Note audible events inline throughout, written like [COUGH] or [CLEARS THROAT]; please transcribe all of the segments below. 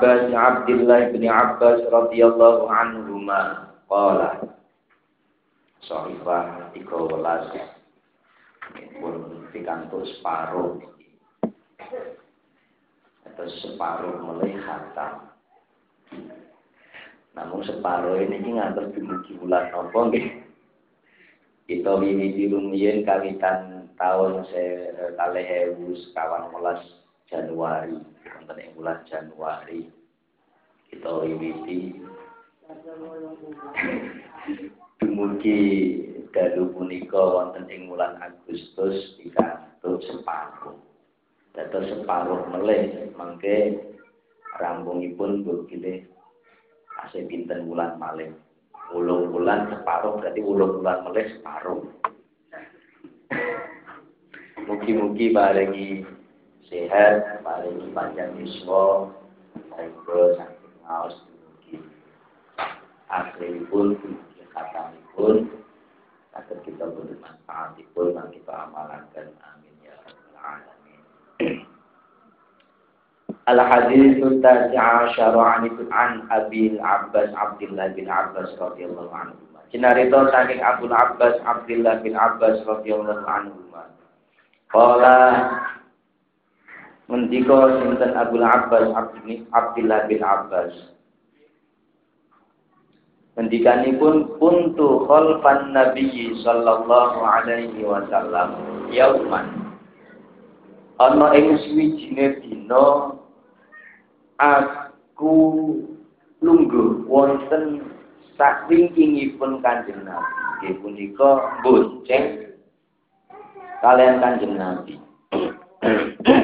Abbas Abdullah bin Abbas radhiyallahu anhuma. Qala. Sahifah 13 pun pikantuk separuh. Atau separuh mulai khatam namun separuh ini ngantos dumugi bulan apa nggih? Kita wiwiti rumiyin kawitan tahun kalih ewu sekawan welas Januari. Wonten ing bulan Januari kita wiwiti dumugi dalu punika wonten ing bulan Agustus pikantuk separuh. Dados separuh melih mangke rampungipun bilih asih pinten bulan malih. Ulung bulan separuh berarti ulung bulan melih separuh. Mugi-mugi paringi sehat paringi panjang yuswa saengga maus mungkin. Asli pun akhiripun kata pun, agar kita bermanfaatipun dan kita amalkan. Amin ya rabbal alamin. Al hadis tasi asyar an an abil abbas abdillah bin abbas radhiyallahu anhu. Cinarito saking Abu Abbas Abdullah bin Abbas radhiyallahu anhu. Kala ngendika sinten Abu Abbas Abdullah bin Abbas. Ngendikanipun kuntu khalfan Nabi sallallahu alaihi wasallam yauman. Ana ing suwijine dina aku lungguh wonten sakwingkingipun Kanjeng Nabi. Nggih punika bonceng kalian Kanjeng Nabi. [CLEARS THROAT]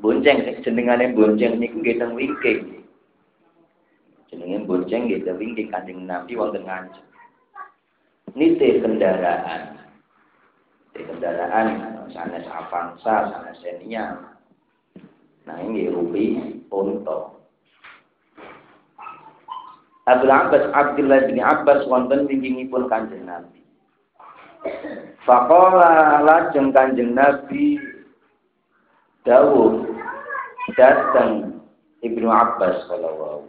bonceng jenengane bonceng niku nggih teng wingking. Jenenge bonceng nggih teng wingking Kanjeng Nabi wonten ngancem. Nite kendaraan. Nite kendaraan sanes Avanza, sanes Xenia, Nah ini rubi unta. Abu Abbas Abdullah bin Abbas wonten pun Kanjeng Nabi. Faqala lajeng Kanjeng Nabi dawuh datang Ibnu Abbas sallallahu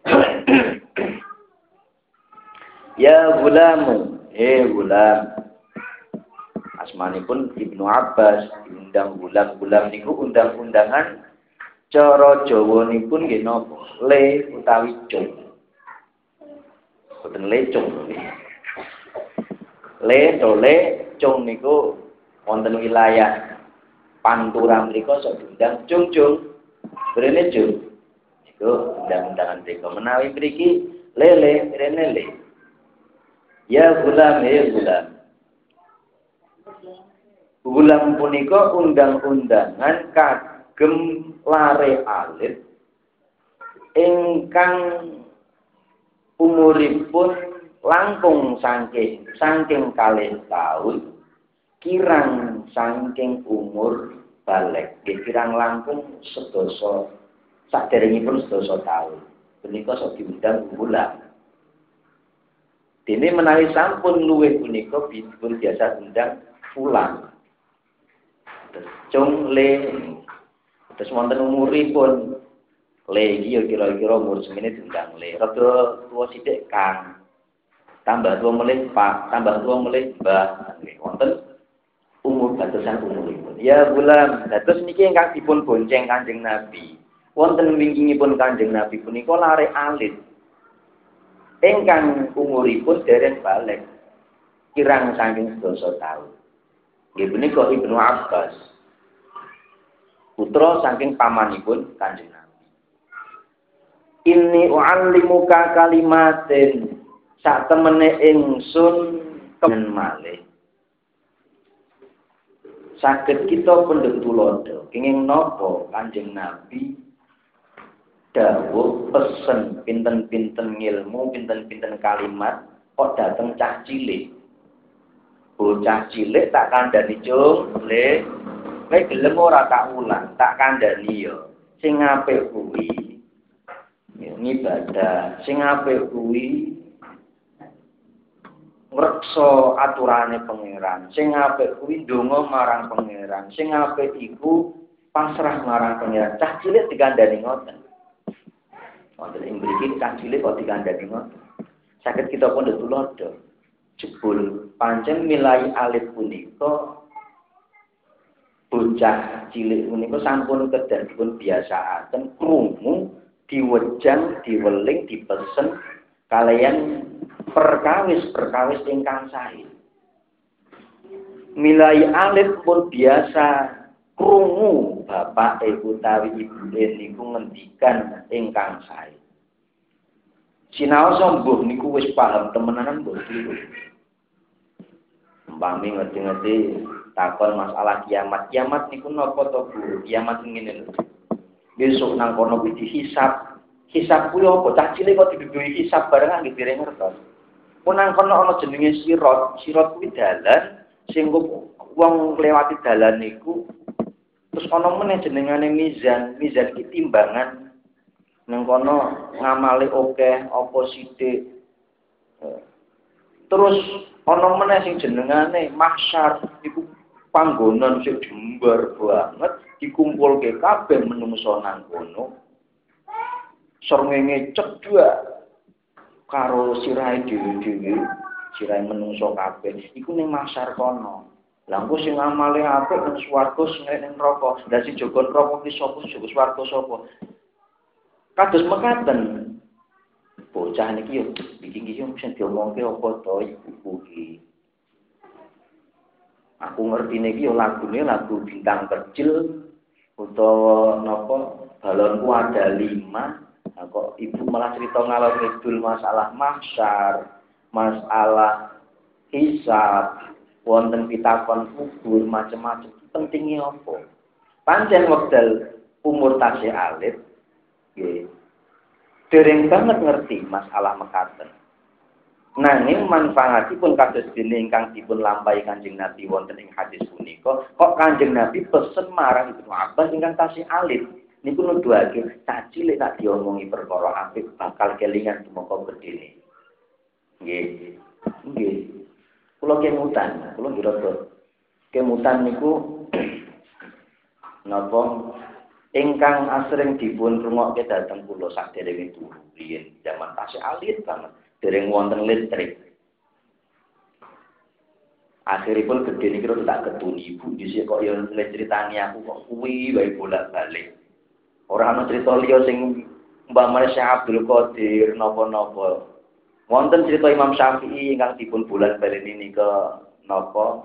[CLEARS THROAT] Ya gulamu, eh gulam. Asmanipun Ibnu Abbas, undang gulam-gulam niku undang-undangan cara Jawanipun nggih napa? Le utawi cung. Boten. Le to le cung niku wonten wilayah Pantura mriku sok diundang cung-cung. Brene cung. Tuh, undang-undangan teko menawi mriki lele rene le. Ya gulam ya gulam. Gulam punika undang-undangan kagem lare alit ingkang umuripun langkung saking saking kalih tahun kirang saking umur balik kirang langkung sedasa saderengipun sedasa tahun punika sok diundang bulan Dene menawi sampun luwih punika pun biasa undang. Terus cung le terus wonten umuripun le iki ya kira-kira umur semene diundang le. Rada tuwa sithik Kang. Tambah tuwa melih Pak, tambah tuwa melih Mbah. Wonten batasan umuripun. Ya bulan, dados niki ingkang dipun bonceng Kanjeng Nabi. Wonten wingkingipun Kanjeng Nabi punika lare alit. Ingkang umuripun dereng balik. Kirang saking sedasa taun. Nggih punika Ibnu Abbas. Putra saking pamanipun Kanjeng Nabi. Inni u'allimuka kalimatin sak temene ingsun kemen malih Sakit kita pendek tulodo. Kenging nopo kanjeng Nabi dawuh pesen pinten-pinten ilmu, pinten-pinten kalimat kok dateng cah cilik. Bocah cilik tak kandhani cung, le kowe gelem ora tak ulang, tak kandhani yo. Sing apik kuwi ngibadah, sing apik kuwi ngreksa aturane pangeran. Sing apik kuwi ndonga marang pangeran. Sing apik iku pasrah marang pangeran. Cah cilik digandani ngoten. Wonten ing mriki cah cilik kok digandani ngoten. Sakit kita pun tulodo. Jebul pancen milai alit punika bocah cilik punika sampun kedah dipun biasaaken krungu diwejang, diweling, dipesen kalian perkawis-perkawis ingkang sae. Milai alif pun biasa krungu bapak ibu tawi ibu niku ngendikan ingkang sae. Sinau sembuh niku wis paham temenanan mbok kliru. Umpami ngerti-ngerti takon masalah kiamat. Kiamat niku napa to Bu? Kiamat ngene lho. Besok nang kono kuwi dihisab. Hisab kuwi apa? Cah cilik kok diduduhi hisab bareng nggih dereng ngertos. Punang kono ana jenenge sirot. Sirot kuwi dalan sing wong lewati dalan niku terus ana meneh jenengane mizan. Mizan iki timbangan nang kono ngamale oke apa sithik. Terus ana meneh sing jenengane mahsyar iku panggonan sing jembar banget dikumpulke kabeh menungso nang kono. Srengenge cedhak karo sirahe dhewe-dhewe, sirahe menungso kabeh iku ning masar kono. Lah engko sing amale apik nang swarga sing ning neraka. Lah sing jaga neraka ki sapa jaga swarga sapa? Kados mekaten. Bocah niki yo iki iki yo sing diomongke apa to ibuku ki. Aku ngerti niki yo lagune lagu bintang kecil utawa napa balonku ada lima Nah, kok ibu malah cerita ngalor ngidul masalah mahsyar, masalah hisab, wonten pitakon kubur macam-macam. Pentingnya apa? Panjang wekdal umur tasih alit, nggih. Dereng banget ngerti masalah mekaten. Nanging manfaatipun kados dene ingkang dipun lampahi Kanjeng Nabi wonten ing hadis punika, kok Kanjeng Nabi pesen marang Ibnu Abbas ingkang tasih alit niku nuduhake cah cilik tak diomongi perkara apik bakal kelingan tumeka gedene. Nggih. Nggih. Kula kemutan, kula ngira kemutan niku [CLEARS THROAT] napa ingkang asring dipun rungokke dhateng kula saderenge turu riyen jaman tasih alit banget dereng wonten listrik. Akhiripun gede niki tak ketuni ibu dhisik kok ya ceritani aku kok kuwi wae bolak-balik. Ora ana cerita liya sing umpamane Syekh Abdul Qadir napa-napa. Wonten cerita Imam Syafi'i ingkang dipun bulan baleni ke napa?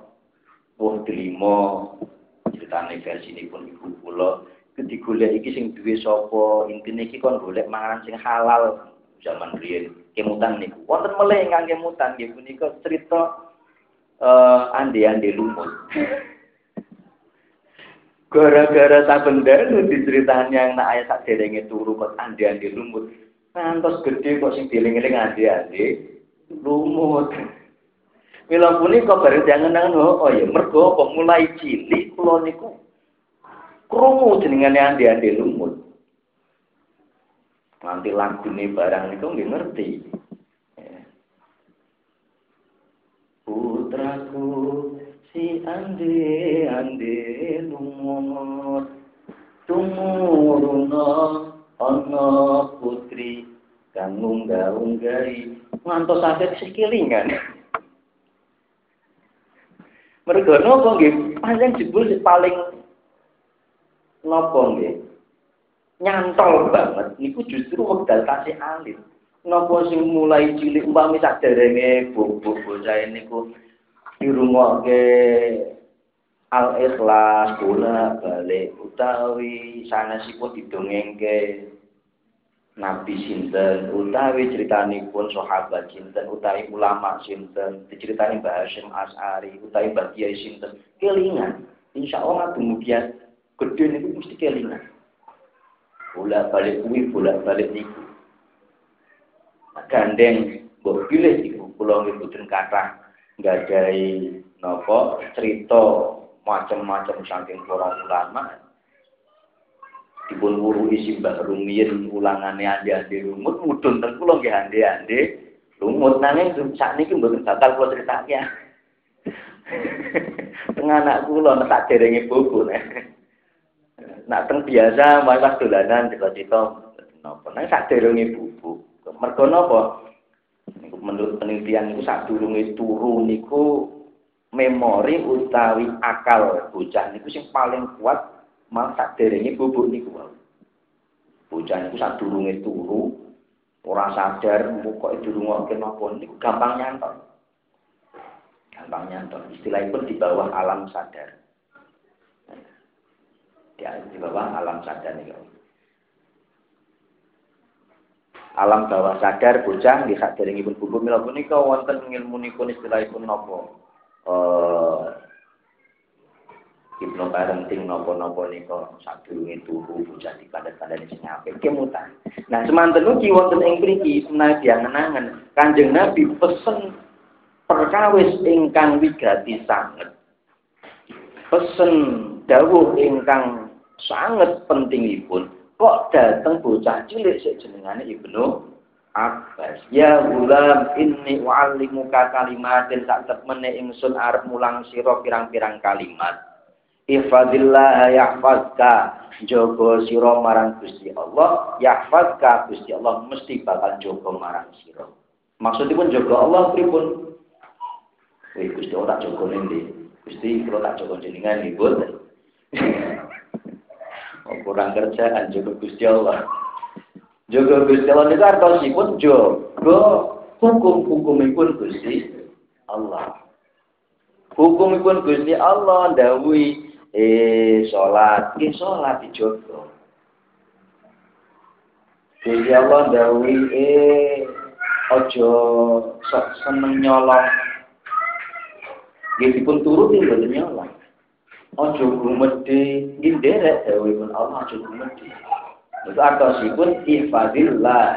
Wuh delima. Ceritane versi ini pun ibu kula. Digolek iki sing duwe sapa? Intine iki kon golek manganan sing halal zaman riyen. Kemutan niku. Wonten meleh ingkang kemutan nggih punika cerita uh, ande-ande lumut gara-gara saben dalu diceritani yang nak ayat sak derenge turu kok ande-ande lumut ngantos gede kok sing dieling-eling ande-ande lumut Mila punika bareng jangan oh, oh ya mergo apa mulai cilik kula niku krungu jenengane ande-ande lumut. Nanti lagune barang niku nggih ngerti. Ya. Putraku si ande ande lumut tumuruna ana putri kang unggah-unggahi ngantos saged sekilingan. Mergo napa nggih? Pancen jebul paling napa nggih? Nyantol banget niku justru wekdal kasih alit. Napa sing mulai cilik umpami saderenge bobok bocah niku dirungokke al-ikhlas bola balik utawi sanesipun didongengke Nabi sinten utawi critanipun sahabat sinten utawi ulama sinten diceritani Mbah Hasyim As'ari utawi Mbah Kiai sinten kelingan. Insyaallah kemudian gede niku mesti kelingan. Bola balik kuwi bola balik niku. Gandeng mbok pilih iku kula nggih boten kathah nggadahi napa cerita macam-macam saking para ulama dipun isi Mbah Rumiyin ulangane ande-ande lumut mudhun ten kula nggih ande-ande lumut nanging sakniki mboten bakal kula critake. [LAUGHS] Teng anak kula tak derenge buku nek. Teng biasa wae pas dolanan cita-cita napa nang sak derenge buku. Mergo napa? Menurut penelitian niku sadurunge turu niku memori utawi akal bocah niku sing paling kuat Mal tak derenge bubuk niku wae. Bocah niku sadurunge turu, ora sadar pokoke durungokke napa niku gampang nyantol. Gampang nyantol. Istilahipun di bawah alam sadar. Di bawah alam sadar niku. Alam bawah sadar bocah nggih saderengipun bubuk mila punika wonten ngilmunipun istilahipun napa? Eh Ibnu parenting nopo-nopo nika sadurunge turu bocah dikandat-kandani sing apik kemutan. Nah, semanten ugi wonten ing mriki menawi diangen-angen Kanjeng Nabi pesen perkawis ingkang wigati sanget. Pesen dawuh ingkang sangat pentingipun kok dateng bocah cilik sik jenengane Ibnu Abbas. Ya gulam inni wa'allimuka kalimatin sak temene ingsun arep mulang sira pirang-pirang kalimat. Ifadillah yahfazka jogo siro marang Gusti Allah. Yahfazka Gusti Allah mesti bakal jogo marang siro maksudipun jogo Allah pripun? Wih Gusti tak jogo nanti Gusti kalau tak jogo jenengan oh, kurang kerjaan jogo Gusti Allah jogo Gusti Allah itu artosipun jogo hukum-hukumipun Gusti Allah hukumipun Gusti Allah dawuhi eh sholat, eh sholat dijogo. Jadi Allah dawi eh ojo seneng nyolong. Jadi pun turuti boten nyolong. Ojo gumedhe, nggih derek pun Allah ojo gumedhe. Itu artosipun ihfadillah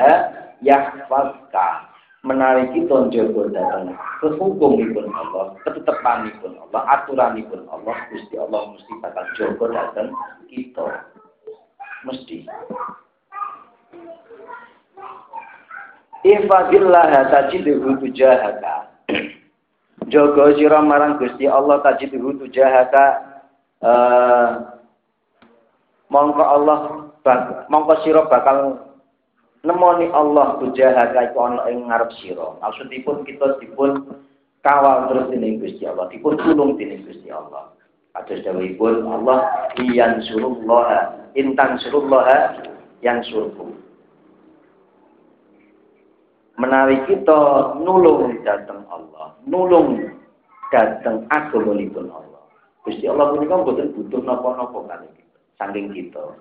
yahfazka kita njaga dhateng kehukumipun Allah, ketetepanipun Allah, aturanipun Allah, Gusti Allah mesti bakal jaga dhateng kita. Mesti. Ifadillah tajidhu tujahaka. [CLEARS THROAT] Jaga sira marang Gusti Allah tajidhu tujahaka uh, mongko Allah mongko sira bakal nemoni Allah bujahaka iku ana ing ngarep sira. Maksudipun kita dipun kawal terus dening Gusti Allah, dipun tulung dening Gusti Allah. Atus dawuhipun Allah iyan surullah intan surullah yang surku. Menawi kita nulung dateng Allah, nulung dateng agamanipun Allah. Gusti Allah punika mboten butuh napa-napa kali saking kita.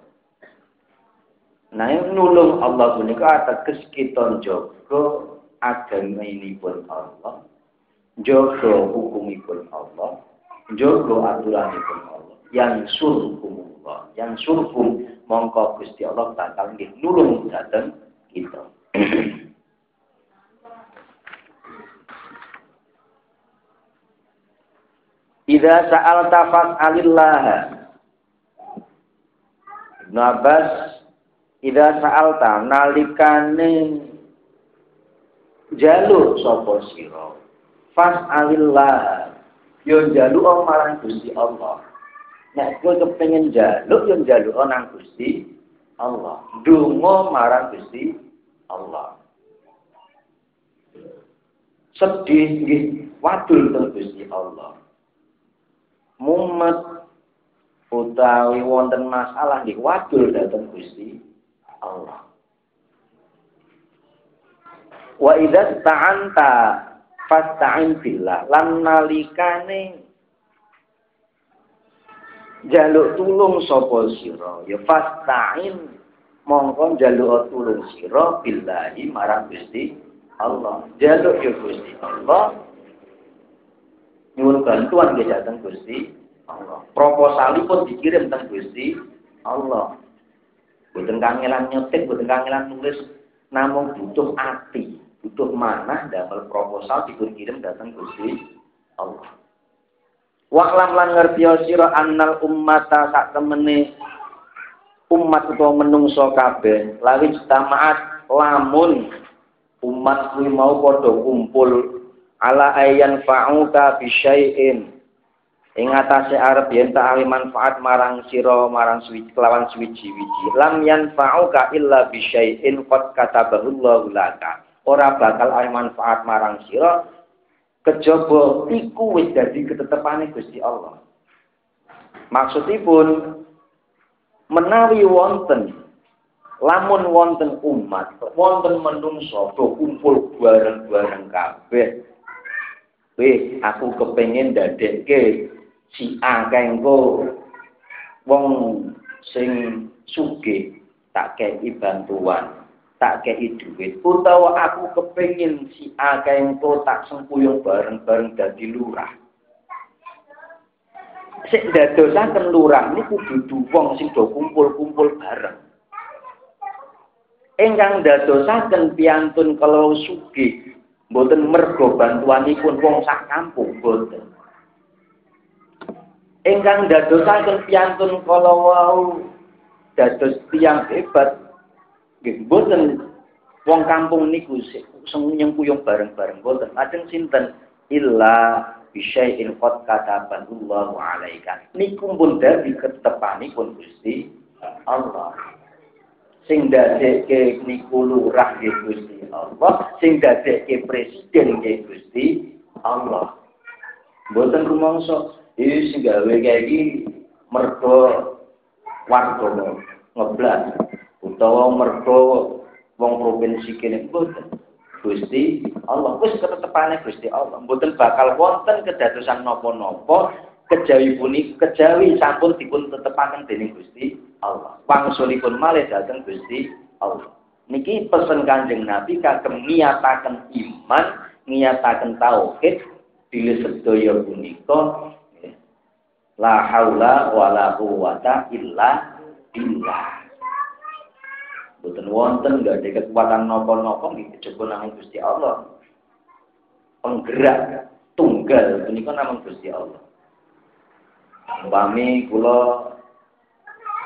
Nah, yang nulung Allah punika ateges kita jaga agama ini pun Allah, jaga hukumipun Allah, jaga aturanipun Allah. Yang surkumullah, yang surkum mongko Gusti Allah bakal nulung dateng kita. [CLEARS THROAT] Idza sa'alta fas'alillah. Ibnu Abbas Idza sa'alta nalikane jaluk sapa sira fas'alillah yo jaluk marang Gusti Allah. Nek kowe kepengin jaluk yo jaluk nang Gusti Allah. Donga marang Gusti Allah. Sedih nggih wadul teng Gusti Allah mumet utawi wonten masalah nggih wadul dhateng Gusti Allah. Wa idza ta'anta fasta'in billah lan nalikane jaluk tulung sapa sira ya fasta'in mongko jaluk tulung sira billahi marang Gusti Allah. Jaluk ya Gusti Allah nyuwun bantuan nggih dateng Gusti Allah. Proposalipun dikirim teng Gusti Allah. Boten kangelan nyetik, boten kangelan nulis, namun butuh ati, butuh mana damel proposal dipun kirim dateng Gusti Allah. Waklam lan ngerti sira annal ummata sak temene umat utawa menungso kabeh lawis tamaat lamun umat kuwi mau padha kumpul ala ayyan fa'uka bisyai'in ing atase arep yen tak manfaat marang sira marang suwiji kelawan suwiji-wiji lam yanfa'uka illa bisyai'in qad katabahu laka. Ora bakal awi manfaat marang sira kejaba iku wis dadi ketetepane Gusti Allah. Maksudipun menawi wonten lamun wonten umat wonten menungso kumpul bareng-bareng kabeh Wih, aku kepengen dadekke si A kengko wong sing sugih tak kei bantuan, tak kei duit. Utawa aku kepengen si A kengko tak sempuyung bareng-bareng dadi lurah. Sik dadosaken lurah niku dudu wong sing do kumpul-kumpul bareng. Engkang dadosaken piantun kalau sugih Mboten mergo bantuanipun wong sak kampung mboten. Ingkang dadosaken piyantun kala wau. Dados tiyang hebat. Nggih mboten. Wong kampung niku sing nyengkuyung bareng-bareng mboten. Lajeng sinten? Illa bisyai'in qad kataballahu alaika. Niku pun dadi ketepanipun Gusti Allah. Sing dadekke niku lurah nggih Gusti Allah, sing dadekke presiden nggih Gusti Allah. Mboten rumangsa iki sing gawe kaya iki mergo warga ngeblas utawa mergo wong provinsi kene mboten. Gusti Allah wis ketetepane Gusti Allah mboten bakal wonten kedadosan napa-napa kejawi puni kejawi sampun dipun tetepaken dening Gusti Allah. Wangsulipun malih dateng Gusti Allah. Niki pesen Kanjeng Nabi kagem ngiyataken iman, ngiyataken tauhid dile sedaya punika la haula wala quwata illa billah. Boten wonten nggak ada kekuatan nopo-nopo nggih kejaba namung Gusti Allah. Penggerak tunggal punika namung Gusti Allah. Umpami kula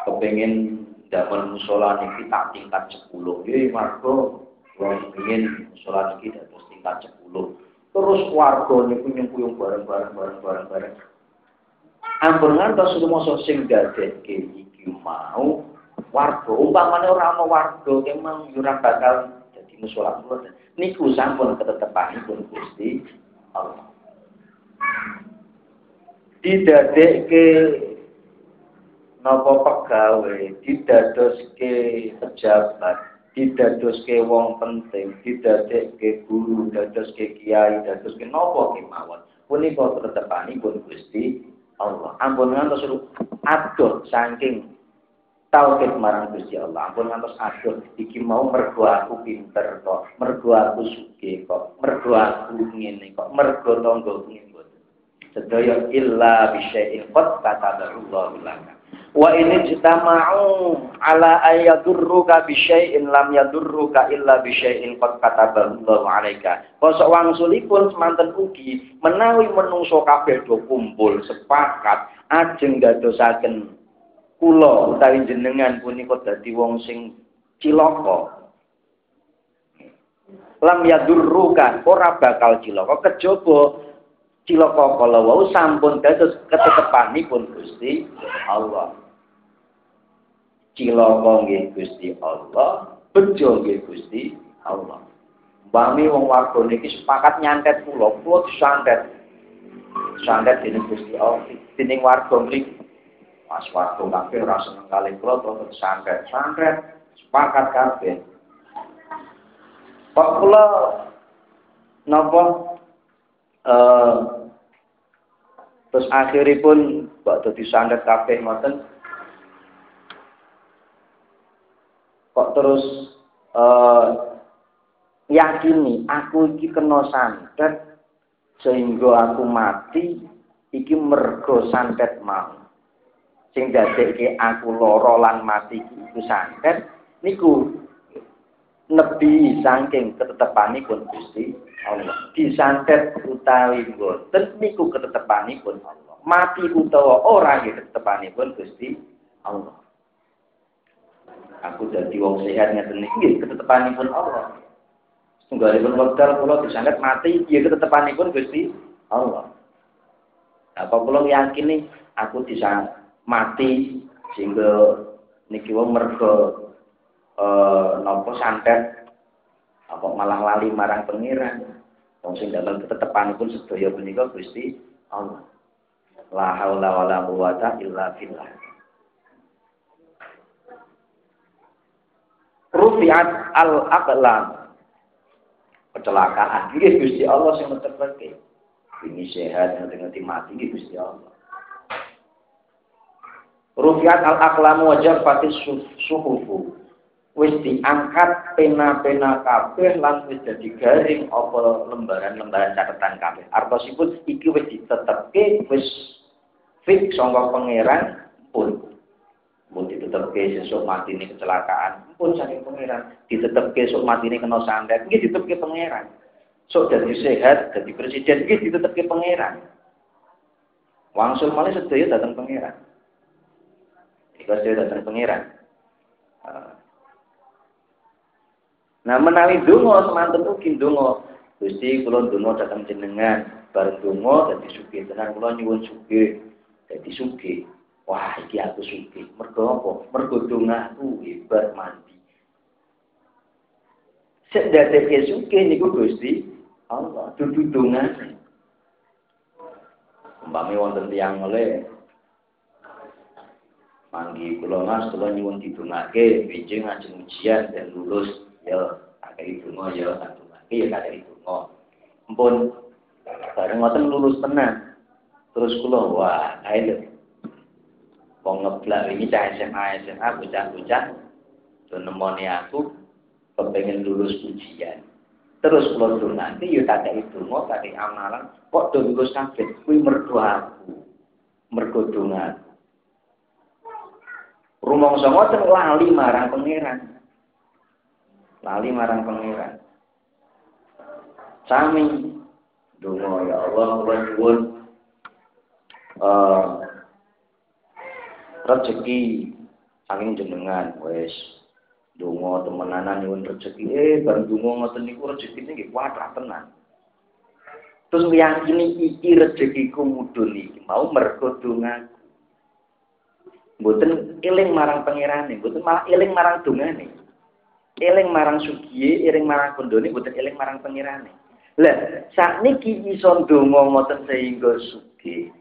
kepengin damel musola niki tak tingkat 10. Nggih, margo kula kepengin musola niki dados tingkat 10. Terus warga niku nyempuyung bareng-bareng bareng-bareng Ampun ngantos rumoso sing dadekke iki mau warga umpamane ora ana warga emang ora bakal dadi musola kula. Niku sampun ketetepanipun Gusti Allah didadekke napa pegawai, didadoske pejabat, didadoske wong penting, didadekke guru, dadoske kiai, dadoske napa kemawon. Punika tetepanipun Gusti Allah. Ampun ngantos adoh saking tauhid marang Gusti Allah. Ampun ngantos aduh iki mau mergo aku pinter kok, mergo aku sugih kok, mergo aku ngene kok, mergo tangga ngene. Sedaya illa bisyai'in qad kataballahu laka wa in ijtama'u ala ayadurruka bisyai'in lam yadurruka illa bisyai'in qad kataballahu alaika. Kosok wangsulipun semanten ugi menawi menungso kabeh do kumpul sepakat ajeng dadosaken kula utawi jenengan punika dadi wong sing cilaka. Lam yadurruka ora bakal cilaka. Kejaba cilaka kala wau sampun dados ketetepanipun Gusti Allah. Cilaka nggih Gusti Allah, bejo nggih Gusti Allah. Bami wong warga niki sepakat nyantet kula, kula disantet. Santet dening Gusti Allah, dening warga mriki. Mas warga kabeh ora seneng kula terus santet, santet sepakat kabeh. Pak kula napa eh terus akhiripun waktu disandet kabeh ngoten. Kok terus uh, yakini aku iki kena santet sehingga aku mati iki mergo santet mau. Sing dadekke aku lara lan mati iku santet niku nebi saking ketetepanipun Gusti Allah. Disantet utawi boten niku ketetepanipun Allah. Mati utawa ora nggih ketetepanipun Gusti Allah. Aku dadi wong sehat ngeten niki ketetepanipun Allah. Tunggalipun wekdal kula disantet mati ya ketetepanipun Gusti Allah. Apa kula yakin nih aku bisa mati sehingga niki wong mergo eh, nopo santet. Apa malah lali marang pengiran. Wong sing dalam ketetepanipun sedaya punika Gusti Allah. La haula wala quwata illa billah. Rufiat al aqlam kecelakaan. Iki Gusti Allah sing netepake ini sehat ngerti mati iki Gusti Allah. Rufiat al aqlam wajah fatis suhufu wis diangkat pena-pena kabeh lan wis dadi garing apa lembaran-lembaran catatan kabeh. Artosipun iki wis ditetepke wis fix sangka pangeran pun. Pun ditetepke sesuk mati ini kecelakaan. Pun saking pangeran ditetepke sesuk mati ini kena sandet iki ditetepke pangeran. Sok dadi sehat dadi presiden. Iki ditetepke pangeran. Wangsul malih sedaya datang pangeran. Iku sedaya datang pangeran Nah menawi donga semanten ugi donga. Gusti kula donga dhateng jenengan, bar donga dadi sugih tenan kula nyuwun sugih. Dadi sugih. Wah, iki aku sugih. Mergo apa? Mergo dongaku hebat mandi. Sek dadeke sugih niku Gusti Allah, dudu dongane. Umpami wonten tiyang oleh manggi kula Mas kula nyuwun didongake benjing ajeng ujian dan lulus ya kakek donga ya satu lagi ya kakek donga ampun bareng ngoten lulus tenan. Terus kula wah ayo wong ngeblak ini cah SMA SMA bocah-bocah do nemoni aku kepengen lulus ujian terus kula nanti ya kakek donga kakek amalan. Kok do lulus kabeh kuwi mergo aku mergo donga Rumangsa ngoten lali marang pangeran lali marang pangeran. Sami. Donga ya Allah kula nyuwun uh, rezeki saking jenengan wis donga temenanan nyuwun rezeki eh bareng donga ngoten niku rezekine nggih kuatah tenan. Terus meyakini iki rezekiku mudhun iki mau mergo dongaku. Mboten eling marang pangerane mboten malah eling marang dongane eling marang sugiye, eling marang kondone, boten eling marang pengirane. Lah, sakniki iso ndonga ngoten sehingga sugih.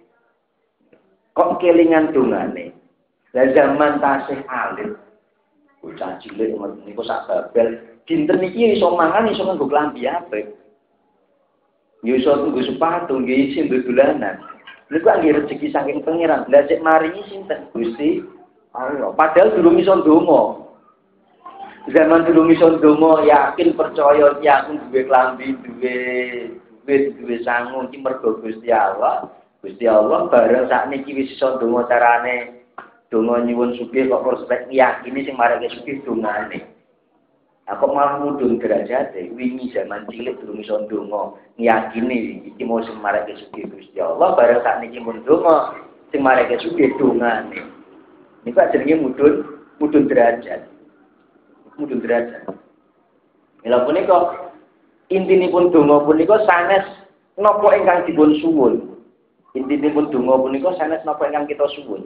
Kok kelingan dongane? Lah zaman tasih alit. Bocah cilik niku sak babel, dinten iki iso mangan iso nganggo klambi apik. Ya iso nganggo sepatu, nggih isin dolanan. Niku anggere rezeki saking pangeran. Lah sik maringi sinten? Gusti Allah. Padahal durung iso ndonga. Zaman durung iso ndonga yakin percaya yakin duwe klambi, duwe duwe duwe sangu iki mergo Gusti Allah. Gusti Allah bareng sakniki wis iso ndonga carane donga nyuwun sugih kok prospek yakini sing marake sugih dongane. Aku malah mudun derajat wingi zaman cilik durung iso ndonga ngiyakini iki mau sing marake sugih Gusti Allah bareng sakniki mun donga sing marake sugih dongane. Niku jenenge mudun, mudun derajat. Mudun derajat. Mila punika intinipun donga punika sanes napa ingkang dipun suwun. Intinipun donga punika sanes napa ingkang kita suwun.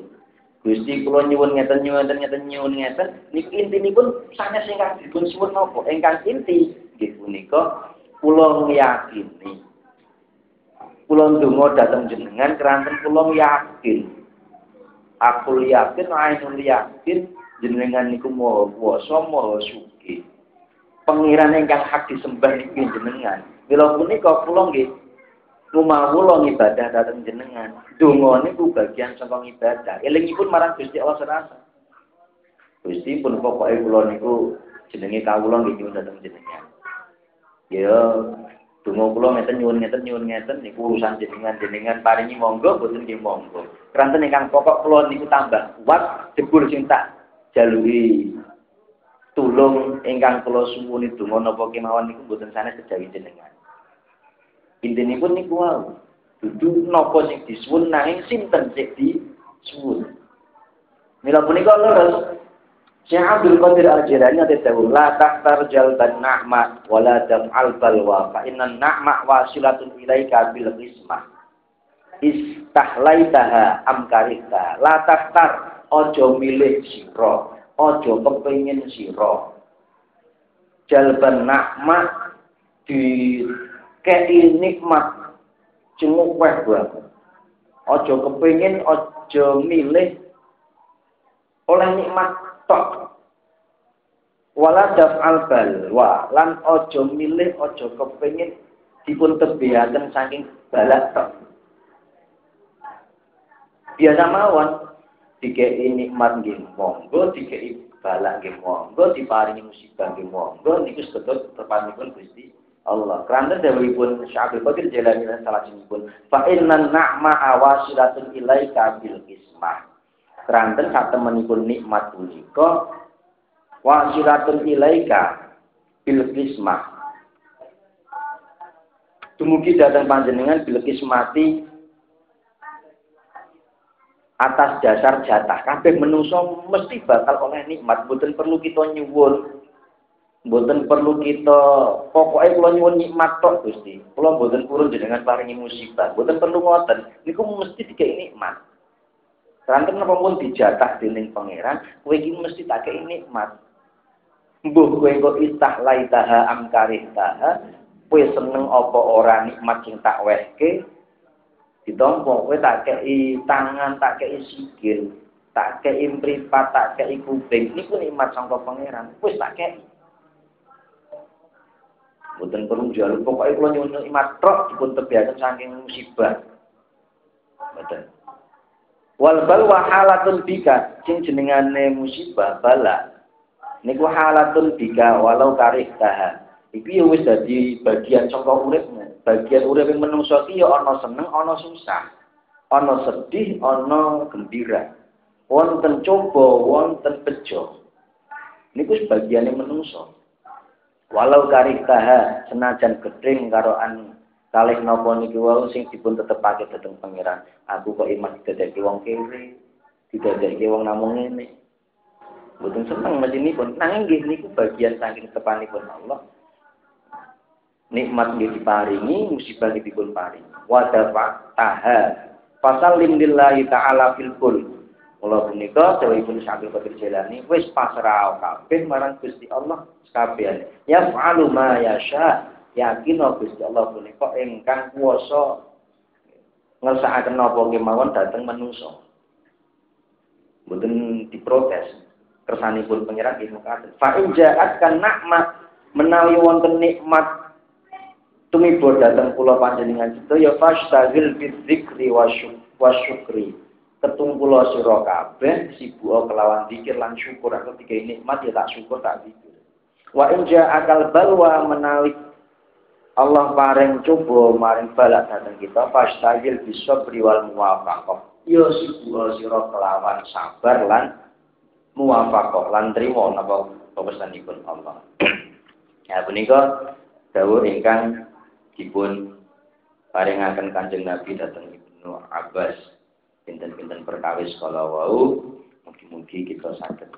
Gusti kula nyuwun ngeten nyuwun ngeten nyuwun ngeten niku intinipun sanes ingkang dipun suwun napa? Ingkang inti nggih punika kula ngiyakini. Kula ndonga dhateng jenengan keranten kula yakin Aku yakin, ainul yakin, jenengan niku moho kuwasa, moho suki. Pengiran ingkang hak disembah niku jenengan. Mila punika kula nggih rumawula ibadah dateng jenengan. Donga niku bagian saka ibadah. Elingipun marang Gusti Allah serasa. Gusti pun pokoke kula niku jenenge kawula nggih nyuwun dateng jenengan. Ya Donga kula ngeten nyuwun ngeten nyuwun ngeten niku urusan jenengan jenengan paringi monggo boten nggih monggo. Kranten ingkang pokok kula niku tambah kuat jebul sing tak jaluri tulung ingkang kula suwuni donga napa kemawon niku boten sanes kejawi jenengan. Intinipun niku wau. Dudu napa sing disuwun nanging sinten sing disuwun. Mila punika leres Syekh Abdul Qadir Al-Jilani ada tahu la tahtar jalban na'ma wala dam'al balwa fa inna na'ma wasilatun ilaika bil ismah istahlaitaha am karita la tahtar ojo milih sira ojo kepengin sira. Jalban na'ma di kei nikmat cemuk weh ojo kepengin ojo milih oleh nikmat tok. Wala daf'al balwa lan ojo milih ojo kepengin dipun tebihaken saking balak tok. Biasa mawon dikei nikmat nggih monggo dikei balak nggih monggo diparingi musibah nggih monggo niku sedot tepanipun Gusti Allah. Kerana dawuhipun Syaikhul Qadir Jalani lan salajengipun fa inna na'ma awasilatun ilaika bil ismah. Keranten satemenipun nikmat punika wasilatun ilaika bil kismah. Dumugi datang panjenengan bil kismati atas dasar jatah. Kabeh menungso mesti bakal oleh nikmat. Mboten perlu kita nyuwun. Mboten perlu kita pokoknya kula nyuwun nikmat tok Gusti. Kula mboten purun jenengan paringi musibah. Mboten perlu ngoten. Niku mesti dikei nikmat. Kanten apa pun dijatah dening pangeran, kowe iki mesti tak kei nikmat. Mbuh kowe kok itah laitaha am karihtaha, kowe seneng apa ora nikmat sing tak wehke, ditompo kowe tak kei tangan, tak kei sikil, tak kei mripat, tak kei kuping, niku nikmat sangka pangeran, wis tak kei. Mboten perlu jalur pokoke kula nyuwun nikmat tok dipun tebiaken saking musibah. Mboten. Wal balwa halatun bika sing jenengane musibah bala. Niku halatun bika walau karih taha. Iku ya wis dadi bagian saka uripmu. Bagian urip yang menungso iki ya ana seneng, ana susah. Ana sedih, ana gembira. Wonten coba, wonten bejo. Niku sebagiane menungso. Walau karih taha senajan gedeng karo an kalih napa niki wau sing dipun tetepake dhateng pangeran aku kok iman didadekake wong kere didadekake wong namung ngene mboten seneng pun nanging nggih niku bagian saking tepanipun Allah nikmat nggih diparingi musibah nggih dipun paringi wa taha fasallim lillahi ta'ala fil kul Mula punika dawuhipun Syaikhul Qadir Jailani wis pasrah kabeh marang Gusti Allah sekabehane. Yaf'alu ma yasha yakin Gusti Allah punika ingkang kuwasa ngersakaken napa kemawon dhateng manungsa. Mboten diprotes. Kersanipun pangeran nggih mekaten. Fa in ja'at kan nakma menawi wonten nikmat tumiba dhateng kula panjenengan sedaya fashtagil bidzikri wa syukri. ketumpulo sira kabeh sibuk kelawan zikir lan syukur. Aku tiga nikmat ya tak syukur tak zikir wa in akal balwa menawi Allah paring coba maring balak dateng kita fastagil bisabri wal muwafaqah. Yo sibuk sira kelawan sabar lan muwafaqah lan trimo napa pesanipun Allah. [CLEARS THROAT] Ya punika dawuh ingkang dipun paringaken Kanjeng Nabi dateng Ibnu Abbas pinten-pinten perkawis kala wau mugi-mugi kita saged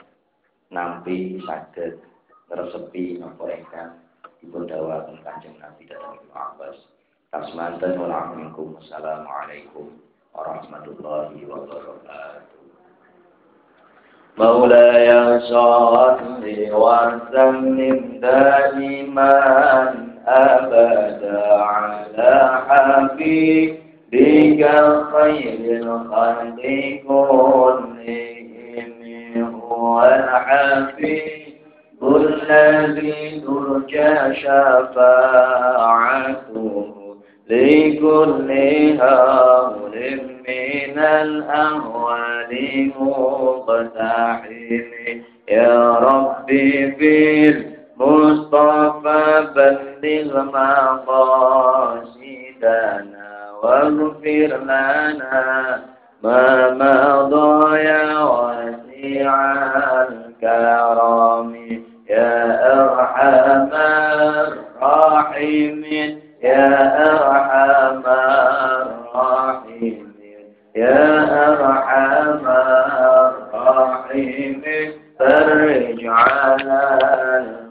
nampi saged ngresepi napa ingkang dipun dawuhaken Kanjeng Nabi dateng Ibnu Abbas Tasmanten wa Assalamualaikum warahmatullahi wabarakatuh مولاي صل وسلم دائما حبيبك خير الخلق كلهم هو الحبيب الذي ترجى شفاعته لكل هول من الأهوال مقتحم يا ربي في مصطفى بلغ مقاصدنا واغفر لنا ما مضى يا واسع الكرم. يا أرحم الراحمين. يا أرحم الراحمين. يا أرحم الراحمين. فرج على